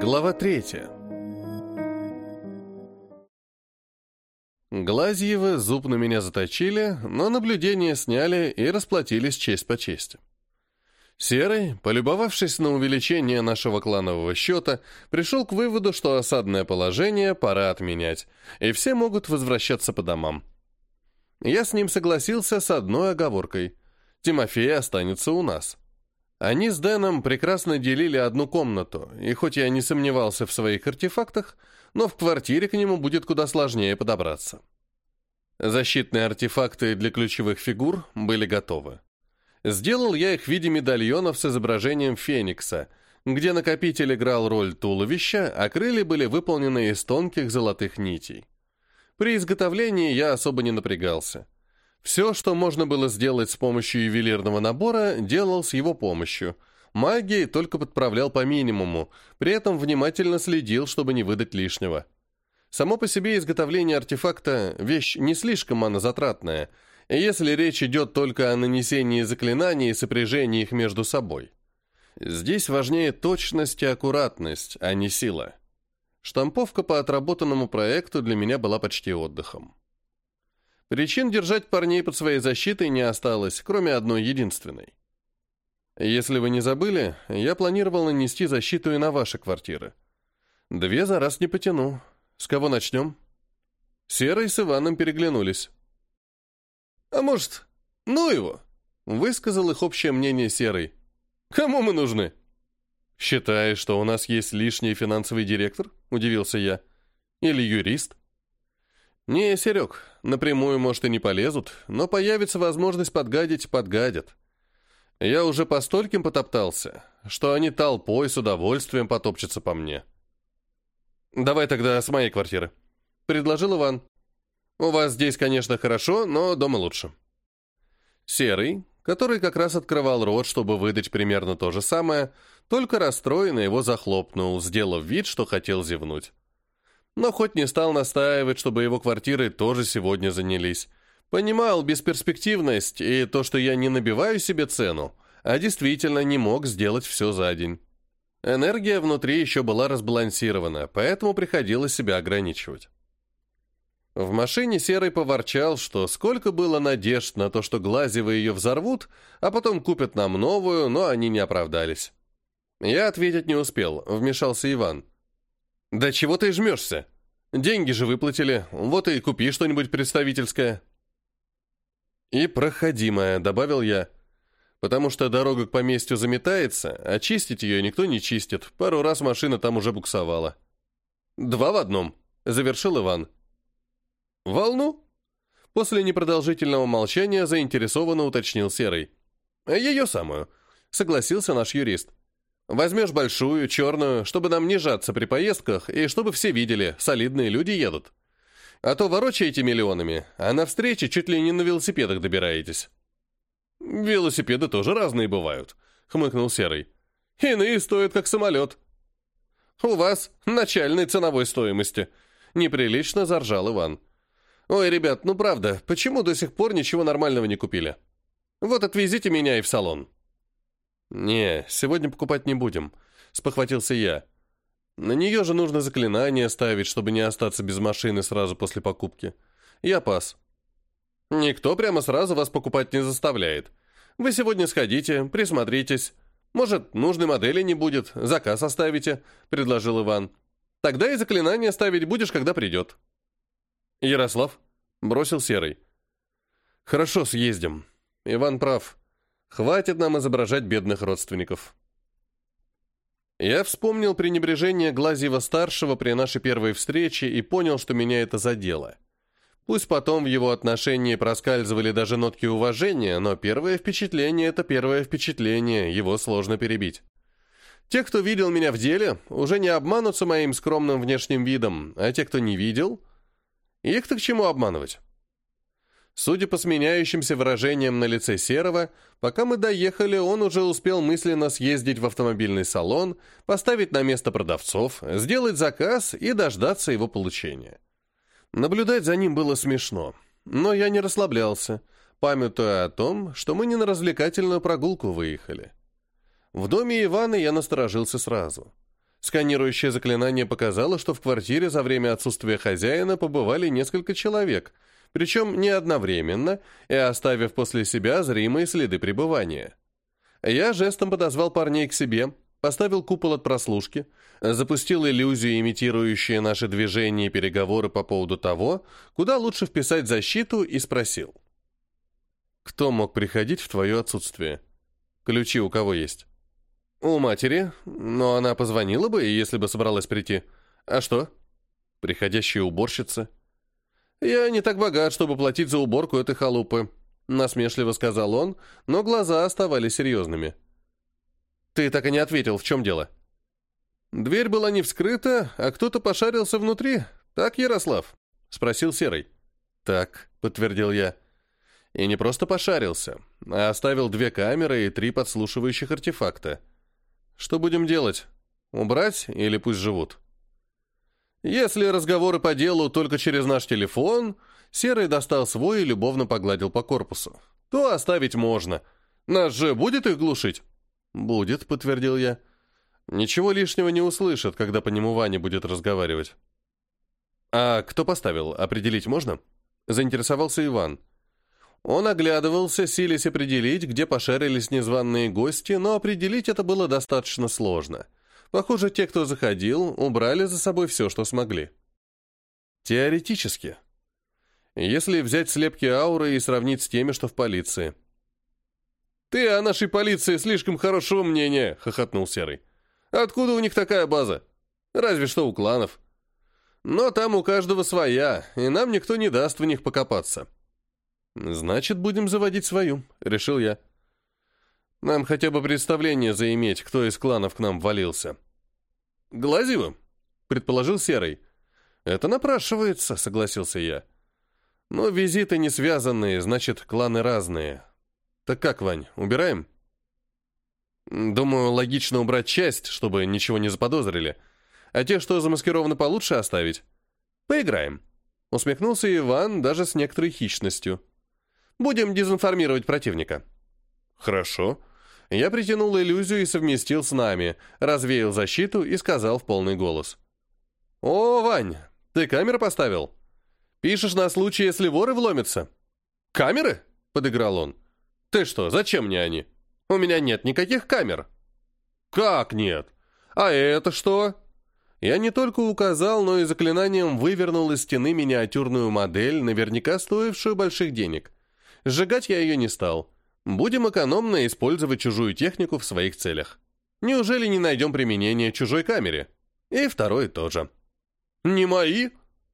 Глава третья. Глазьевы зуб на меня заточили, но наблюдение сняли и расплатились честь по чести. Серый, полюбовавшись на увеличение нашего кланового счета, пришел к выводу, что осадное положение пора отменять, и все могут возвращаться по домам. Я с ним согласился с одной оговоркой. Тимофей останется у нас. Они с Дэном прекрасно делили одну комнату, и хоть я не сомневался в своих артефактах, но в квартире к нему будет куда сложнее подобраться. Защитные артефакты для ключевых фигур были готовы. Сделал я их в виде медальонов с изображением феникса, где накопитель играл роль туловища, а крылья были выполнены из тонких золотых нитей. При изготовлении я особо не напрягался – все, что можно было сделать с помощью ювелирного набора, делал с его помощью. Магии только подправлял по минимуму, при этом внимательно следил, чтобы не выдать лишнего. Само по себе изготовление артефакта – вещь не слишком манозатратная, если речь идет только о нанесении заклинаний и сопряжении их между собой. Здесь важнее точность и аккуратность, а не сила. Штамповка по отработанному проекту для меня была почти отдыхом. Причин держать парней под своей защитой не осталось, кроме одной единственной. Если вы не забыли, я планировал нанести защиту и на ваши квартиры. Две за раз не потяну. С кого начнем? Серый с Иваном переглянулись. «А может, ну его?» — высказал их общее мнение Серый. «Кому мы нужны?» «Считаешь, что у нас есть лишний финансовый директор?» — удивился я. «Или юрист?» «Не, Серег, напрямую, может, и не полезут, но появится возможность подгадить, подгадят. Я уже по стольким потоптался, что они толпой с удовольствием потопчутся по мне». «Давай тогда с моей квартиры», — предложил Иван. «У вас здесь, конечно, хорошо, но дома лучше». Серый, который как раз открывал рот, чтобы выдать примерно то же самое, только расстроенно его захлопнул, сделав вид, что хотел зевнуть но хоть не стал настаивать, чтобы его квартиры тоже сегодня занялись. Понимал бесперспективность и то, что я не набиваю себе цену, а действительно не мог сделать все за день. Энергия внутри еще была разбалансирована, поэтому приходилось себя ограничивать. В машине Серый поворчал, что сколько было надежд на то, что Глазевы ее взорвут, а потом купят нам новую, но они не оправдались. Я ответить не успел, вмешался Иван – «Да чего ты жмешься? Деньги же выплатили, вот и купи что-нибудь представительское». «И проходимое», — добавил я, «потому что дорога к поместью заметается, а чистить ее никто не чистит, пару раз машина там уже буксовала». «Два в одном», — завершил Иван. «Волну?» После непродолжительного молчания заинтересованно уточнил Серый. «Ее самую», — согласился наш юрист. Возьмешь большую, черную, чтобы нам не жаться при поездках, и чтобы все видели, солидные люди едут. А то ворочаете миллионами, а на встрече чуть ли не на велосипедах добираетесь». «Велосипеды тоже разные бывают», — хмыкнул Серый. «Иные стоят, как самолет». «У вас начальной ценовой стоимости», — неприлично заржал Иван. «Ой, ребят, ну правда, почему до сих пор ничего нормального не купили? Вот отвезите меня и в салон». «Не, сегодня покупать не будем», — спохватился я. «На нее же нужно заклинание ставить, чтобы не остаться без машины сразу после покупки. Я пас». «Никто прямо сразу вас покупать не заставляет. Вы сегодня сходите, присмотритесь. Может, нужной модели не будет, заказ оставите», — предложил Иван. «Тогда и заклинание ставить будешь, когда придет». «Ярослав?» — бросил Серый. «Хорошо, съездим. Иван прав. Хватит нам изображать бедных родственников. Я вспомнил пренебрежение Глазьева-старшего при нашей первой встрече и понял, что меня это задело. Пусть потом в его отношении проскальзывали даже нотки уважения, но первое впечатление – это первое впечатление, его сложно перебить. Те, кто видел меня в деле, уже не обманутся моим скромным внешним видом, а те, кто не видел, их-то к чему обманывать? Судя по сменяющимся выражениям на лице Серого, пока мы доехали, он уже успел мысленно съездить в автомобильный салон, поставить на место продавцов, сделать заказ и дождаться его получения. Наблюдать за ним было смешно, но я не расслаблялся, памятуя о том, что мы не на развлекательную прогулку выехали. В доме Ивана я насторожился сразу. Сканирующее заклинание показало, что в квартире за время отсутствия хозяина побывали несколько человек – причем не одновременно, и оставив после себя зримые следы пребывания. Я жестом подозвал парней к себе, поставил купол от прослушки, запустил иллюзию, имитирующую наши движения и переговоры по поводу того, куда лучше вписать защиту, и спросил. «Кто мог приходить в твое отсутствие? Ключи у кого есть?» «У матери, но она позвонила бы, если бы собралась прийти. А что?» «Приходящая уборщица». «Я не так богат, чтобы платить за уборку этой халупы», — насмешливо сказал он, но глаза оставались серьезными. «Ты так и не ответил, в чем дело?» «Дверь была не вскрыта, а кто-то пошарился внутри. Так, Ярослав?» — спросил Серый. «Так», — подтвердил я. И не просто пошарился, а оставил две камеры и три подслушивающих артефакта. «Что будем делать? Убрать или пусть живут?» Если разговоры по делу только через наш телефон, Серый достал свой и любовно погладил по корпусу, то оставить можно. Нас же будет их глушить? Будет, подтвердил я. Ничего лишнего не услышат, когда по нему Ваня будет разговаривать. А кто поставил, определить можно? Заинтересовался Иван. Он оглядывался, силясь определить, где пошарились незваные гости, но определить это было достаточно сложно — Похоже, те, кто заходил, убрали за собой все, что смогли. Теоретически. Если взять слепки ауры и сравнить с теми, что в полиции. «Ты о нашей полиции слишком хорошего мнения!» — хохотнул Серый. «Откуда у них такая база? Разве что у кланов. Но там у каждого своя, и нам никто не даст в них покопаться». «Значит, будем заводить свою», — решил я. Нам хотя бы представление заиметь, кто из кланов к нам валился. Глазивым, предположил Серый. Это напрашивается, согласился я. Но визиты не связанные, значит, кланы разные. Так как, Вань, убираем? Думаю, логично убрать часть, чтобы ничего не заподозрили. А те, что замаскированы получше, оставить. Поиграем. Усмехнулся Иван даже с некоторой хищностью. Будем дезинформировать противника. Хорошо. Я притянул иллюзию и совместил с нами, развеял защиту и сказал в полный голос. «О, Вань, ты камеры поставил? Пишешь на случай, если воры вломятся?» «Камеры?» — подыграл он. «Ты что, зачем мне они? У меня нет никаких камер». «Как нет? А это что?» Я не только указал, но и заклинанием вывернул из стены миниатюрную модель, наверняка стоившую больших денег. Сжигать я ее не стал. Будем экономно использовать чужую технику в своих целях. Неужели не найдем применение чужой камере? И второй тоже. «Не мои?»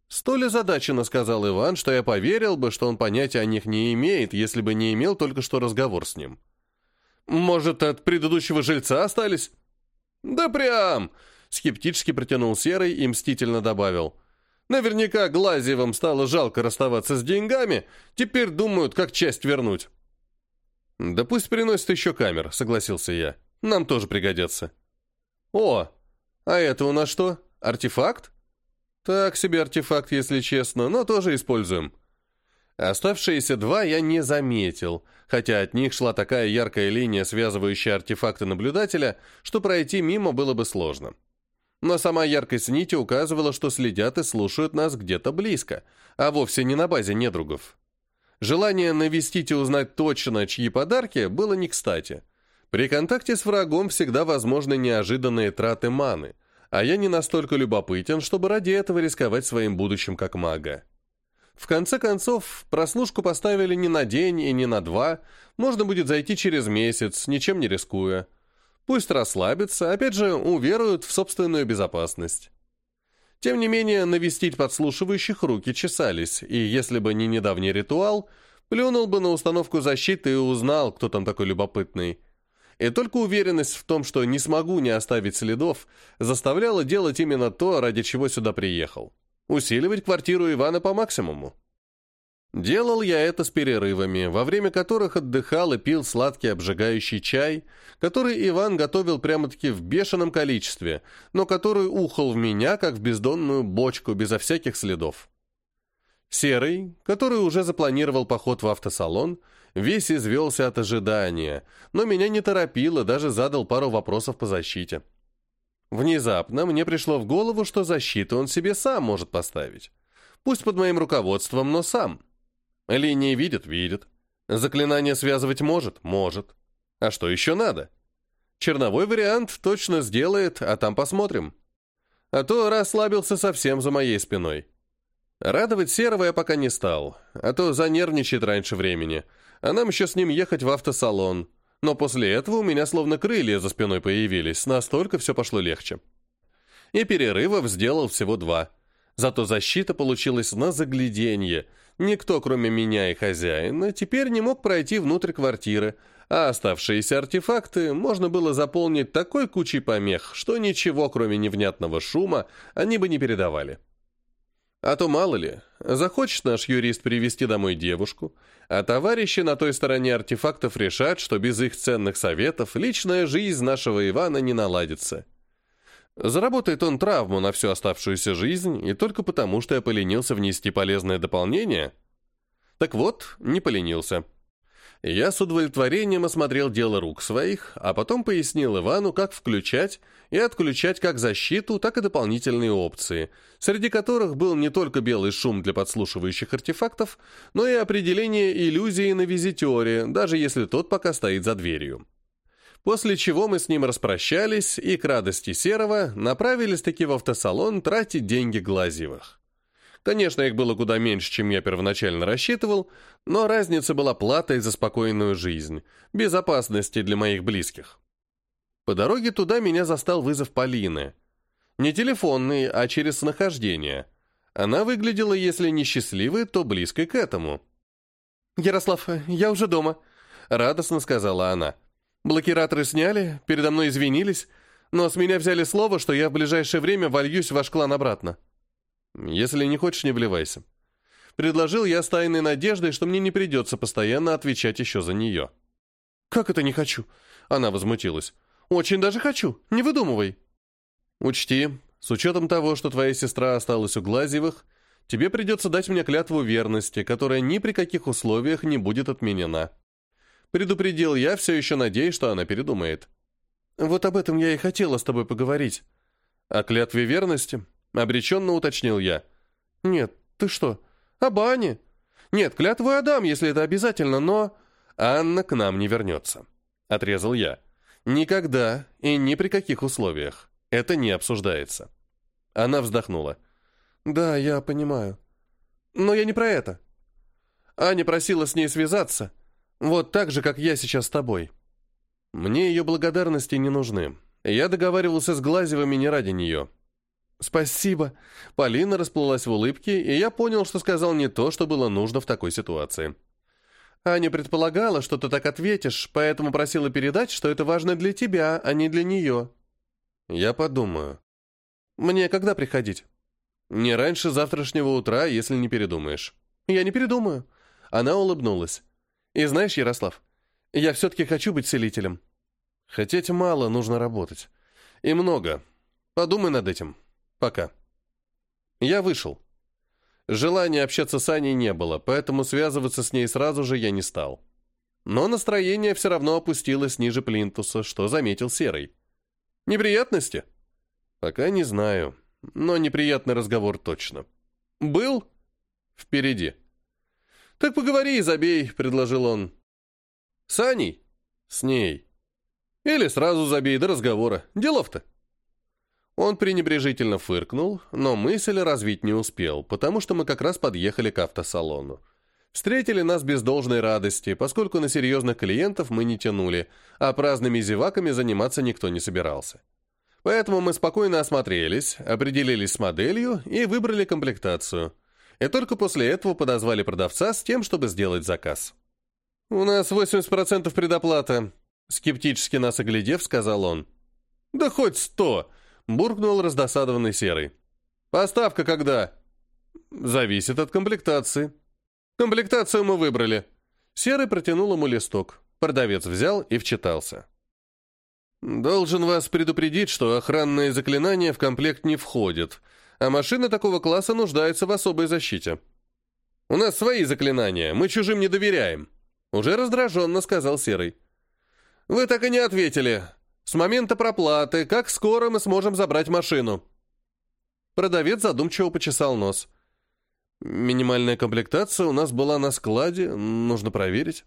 Столь озадаченно сказал Иван, что я поверил бы, что он понятия о них не имеет, если бы не имел только что разговор с ним. «Может, от предыдущего жильца остались?» «Да прям!» — скептически протянул Серый и мстительно добавил. «Наверняка Глазьевым стало жалко расставаться с деньгами, теперь думают, как часть вернуть». «Да пусть приносят еще камер», — согласился я. «Нам тоже пригодятся». «О, а это у нас что? Артефакт?» «Так себе артефакт, если честно, но тоже используем». Оставшиеся два я не заметил, хотя от них шла такая яркая линия, связывающая артефакты наблюдателя, что пройти мимо было бы сложно. Но сама яркость нити указывала, что следят и слушают нас где-то близко, а вовсе не на базе недругов. Желание навестить и узнать точно, чьи подарки, было не кстати. При контакте с врагом всегда возможны неожиданные траты маны, а я не настолько любопытен, чтобы ради этого рисковать своим будущим как мага. В конце концов, прослушку поставили не на день и не на два, можно будет зайти через месяц, ничем не рискуя. Пусть расслабится, опять же, уверуют в собственную безопасность. Тем не менее, навестить подслушивающих руки чесались, и если бы не недавний ритуал, плюнул бы на установку защиты и узнал, кто там такой любопытный. И только уверенность в том, что не смогу не оставить следов, заставляла делать именно то, ради чего сюда приехал. Усиливать квартиру Ивана по максимуму. Делал я это с перерывами, во время которых отдыхал и пил сладкий обжигающий чай, который Иван готовил прямо-таки в бешеном количестве, но который ухал в меня, как в бездонную бочку, безо всяких следов. Серый, который уже запланировал поход в автосалон, весь извелся от ожидания, но меня не торопило, даже задал пару вопросов по защите. Внезапно мне пришло в голову, что защиту он себе сам может поставить. Пусть под моим руководством, но сам. Линии видит? Видит. Заклинание связывать может? Может. А что еще надо? Черновой вариант точно сделает, а там посмотрим. А то расслабился совсем за моей спиной. Радовать Серого я пока не стал, а то занервничает раньше времени. А нам еще с ним ехать в автосалон. Но после этого у меня словно крылья за спиной появились, настолько все пошло легче. И перерывов сделал всего два. Зато защита получилась на загляденье — Никто, кроме меня и хозяина, теперь не мог пройти внутрь квартиры, а оставшиеся артефакты можно было заполнить такой кучей помех, что ничего, кроме невнятного шума, они бы не передавали. А то мало ли, захочет наш юрист привести домой девушку, а товарищи на той стороне артефактов решат, что без их ценных советов личная жизнь нашего Ивана не наладится. Заработает он травму на всю оставшуюся жизнь, и только потому, что я поленился внести полезное дополнение? Так вот, не поленился. Я с удовлетворением осмотрел дело рук своих, а потом пояснил Ивану, как включать и отключать как защиту, так и дополнительные опции, среди которых был не только белый шум для подслушивающих артефактов, но и определение иллюзии на визитере, даже если тот пока стоит за дверью после чего мы с ним распрощались и, к радости Серого, направились-таки в автосалон тратить деньги Глазьевых. Конечно, их было куда меньше, чем я первоначально рассчитывал, но разница была платой за спокойную жизнь, безопасности для моих близких. По дороге туда меня застал вызов Полины. Не телефонный, а через нахождение. Она выглядела, если не счастливой, то близкой к этому. «Ярослав, я уже дома», — радостно сказала она. Блокираторы сняли, передо мной извинились, но с меня взяли слово, что я в ближайшее время вольюсь в ваш клан обратно. Если не хочешь, не вливайся. Предложил я с тайной надеждой, что мне не придется постоянно отвечать еще за нее. «Как это не хочу?» Она возмутилась. «Очень даже хочу, не выдумывай». «Учти, с учетом того, что твоя сестра осталась у Глазьевых, тебе придется дать мне клятву верности, которая ни при каких условиях не будет отменена. Предупредил я, все еще надеясь, что она передумает. «Вот об этом я и хотела с тобой поговорить». «О клятве верности?» — обреченно уточнил я. «Нет, ты что? Об Ане?» «Нет, клятву я дам, если это обязательно, но...» «Анна к нам не вернется», — отрезал я. «Никогда и ни при каких условиях. Это не обсуждается». Она вздохнула. «Да, я понимаю. Но я не про это. Аня просила с ней связаться». Вот так же, как я сейчас с тобой. Мне ее благодарности не нужны. Я договаривался с Глазевыми не ради нее. Спасибо. Полина расплылась в улыбке, и я понял, что сказал не то, что было нужно в такой ситуации. Аня предполагала, что ты так ответишь, поэтому просила передать, что это важно для тебя, а не для нее. Я подумаю. Мне когда приходить? Не раньше завтрашнего утра, если не передумаешь. Я не передумаю. Она улыбнулась. И знаешь, Ярослав, я все-таки хочу быть целителем. Хотеть мало, нужно работать. И много. Подумай над этим. Пока. Я вышел. Желания общаться с Аней не было, поэтому связываться с ней сразу же я не стал. Но настроение все равно опустилось ниже плинтуса, что заметил Серый. Неприятности? Пока не знаю, но неприятный разговор точно. Был? Впереди. «Так поговори и забей», — предложил он. «С Аней?» «С ней». «Или сразу забей до разговора. Делов-то». Он пренебрежительно фыркнул, но мысль развить не успел, потому что мы как раз подъехали к автосалону. Встретили нас без должной радости, поскольку на серьезных клиентов мы не тянули, а праздными зеваками заниматься никто не собирался. Поэтому мы спокойно осмотрелись, определились с моделью и выбрали комплектацию – и только после этого подозвали продавца с тем, чтобы сделать заказ. «У нас 80% предоплата», — скептически нас оглядев, сказал он. «Да хоть сто!» — буркнул раздосадованный Серый. «Поставка когда?» «Зависит от комплектации». «Комплектацию мы выбрали». Серый протянул ему листок. Продавец взял и вчитался. «Должен вас предупредить, что охранные заклинания в комплект не входят», а машины такого класса нуждаются в особой защите. «У нас свои заклинания, мы чужим не доверяем», — уже раздраженно сказал Серый. «Вы так и не ответили. С момента проплаты, как скоро мы сможем забрать машину?» Продавец задумчиво почесал нос. «Минимальная комплектация у нас была на складе, нужно проверить».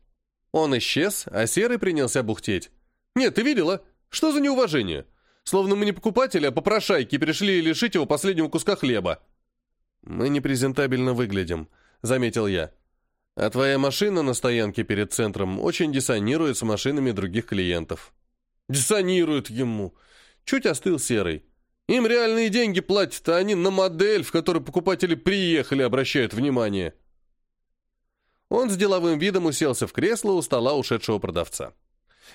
Он исчез, а Серый принялся бухтеть. «Нет, ты видела? Что за неуважение? Словно мы не покупатели, а попрошайки пришли лишить его последнего куска хлеба. «Мы непрезентабельно выглядим», — заметил я. «А твоя машина на стоянке перед центром очень диссонирует с машинами других клиентов». «Диссонирует ему!» Чуть остыл Серый. «Им реальные деньги платят, а они на модель, в которой покупатели приехали, обращают внимание». Он с деловым видом уселся в кресло у стола ушедшего продавца.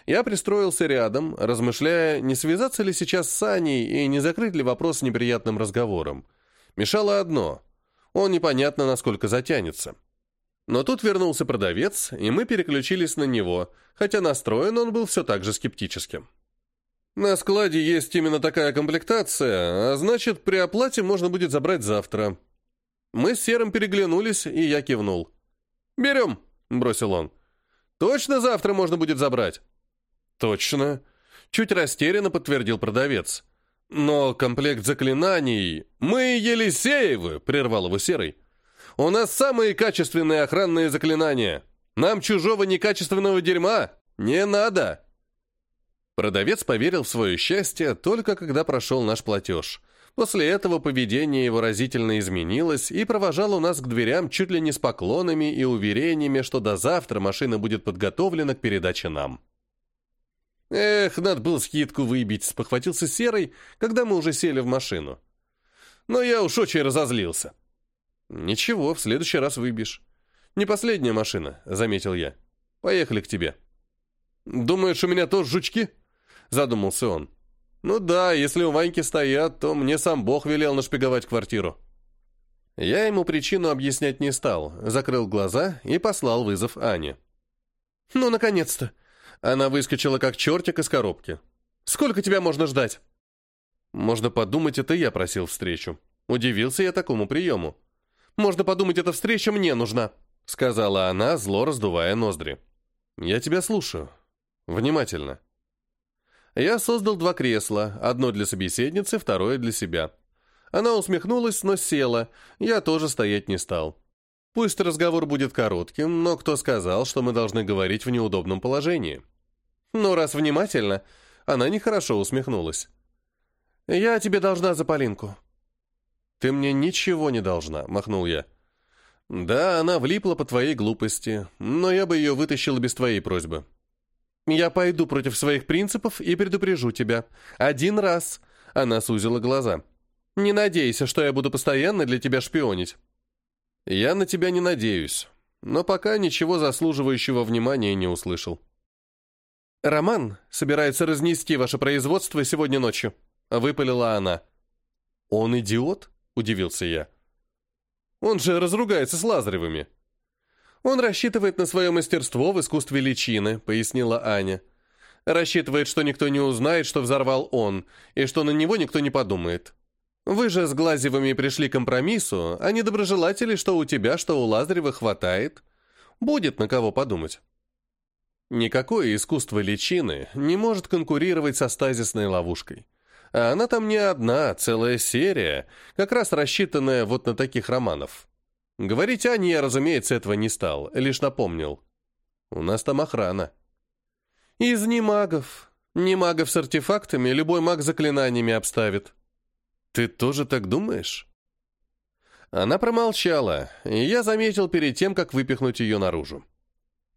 Я пристроился рядом, размышляя, не связаться ли сейчас с Аней и не закрыть ли вопрос неприятным разговором. Мешало одно. Он непонятно, насколько затянется. Но тут вернулся продавец, и мы переключились на него, хотя настроен он был все так же скептическим. «На складе есть именно такая комплектация, а значит, при оплате можно будет забрать завтра». Мы с Серым переглянулись, и я кивнул. «Берем», — бросил он. «Точно завтра можно будет забрать?» «Точно», — чуть растерянно подтвердил продавец. «Но комплект заклинаний...» «Мы Елисеевы!» — прервал его Серый. «У нас самые качественные охранные заклинания. Нам чужого некачественного дерьма не надо!» Продавец поверил в свое счастье только когда прошел наш платеж. После этого поведение его разительно изменилось и провожал у нас к дверям чуть ли не с поклонами и уверениями, что до завтра машина будет подготовлена к передаче нам. Эх, надо было скидку выбить, спохватился Серый, когда мы уже сели в машину. Но я уж очень разозлился. Ничего, в следующий раз выбьешь. Не последняя машина, заметил я. Поехали к тебе. Думаешь, у меня тоже жучки? Задумался он. Ну да, если у Ваньки стоят, то мне сам Бог велел нашпиговать квартиру. Я ему причину объяснять не стал, закрыл глаза и послал вызов Ане. «Ну, наконец-то!» Она выскочила как чертик из коробки. «Сколько тебя можно ждать?» «Можно подумать, это я просил встречу. Удивился я такому приему». «Можно подумать, эта встреча мне нужна», — сказала она, зло раздувая ноздри. «Я тебя слушаю. Внимательно». Я создал два кресла, одно для собеседницы, второе для себя. Она усмехнулась, но села. Я тоже стоять не стал. Пусть разговор будет коротким, но кто сказал, что мы должны говорить в неудобном положении? Ну раз внимательно, она нехорошо усмехнулась. «Я тебе должна за Полинку». «Ты мне ничего не должна», — махнул я. «Да, она влипла по твоей глупости, но я бы ее вытащил без твоей просьбы». «Я пойду против своих принципов и предупрежу тебя. Один раз!» Она сузила глаза. «Не надейся, что я буду постоянно для тебя шпионить». «Я на тебя не надеюсь, но пока ничего заслуживающего внимания не услышал». «Роман собирается разнести ваше производство сегодня ночью», — выпалила она. «Он идиот?» — удивился я. «Он же разругается с Лазаревыми». «Он рассчитывает на свое мастерство в искусстве личины», — пояснила Аня. «Рассчитывает, что никто не узнает, что взорвал он, и что на него никто не подумает. Вы же с Глазевыми пришли к компромиссу, а недоброжелателей, что у тебя, что у Лазарева хватает. Будет на кого подумать». Никакое искусство личины не может конкурировать со стазисной ловушкой. А она там не одна, а целая серия, как раз рассчитанная вот на таких романов. Говорить Ане я, разумеется, этого не стал, лишь напомнил. У нас там охрана. Из немагов. Немагов с артефактами любой маг заклинаниями обставит. Ты тоже так думаешь? Она промолчала, и я заметил перед тем, как выпихнуть ее наружу.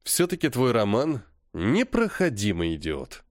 Все-таки твой роман — непроходимый идиот.